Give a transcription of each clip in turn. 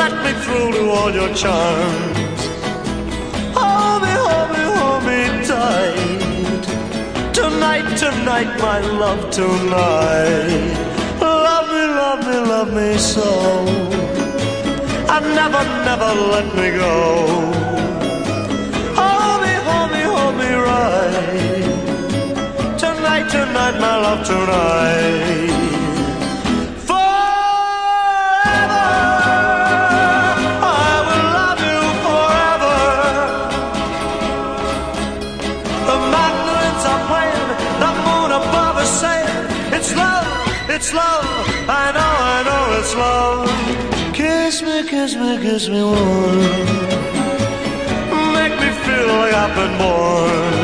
let me thrill to all your charms. Hold me, hold me, hold me tight. Tonight, tonight, my love, tonight. Love me, love me, love me so. And never, never let me go. Hold me, hold me, hold me right. Tonight, tonight, my love, tonight. It's love, I know, I know it's love. Kiss me, kiss me, kiss me warm. Make me feel like I've been born.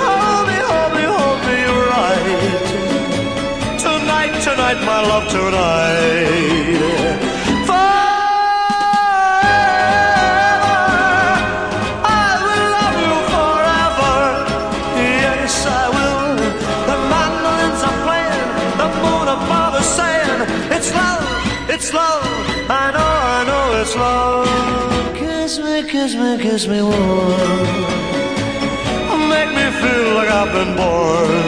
Hold me, hold me, hold me right. Tonight, tonight, my love, tonight. Kiss me, kiss me, kiss me warm. Make me feel like I've been born.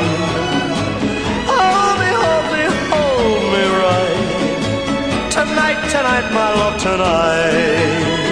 Hold me, hold me, hold me right. Tonight, tonight, my love, tonight.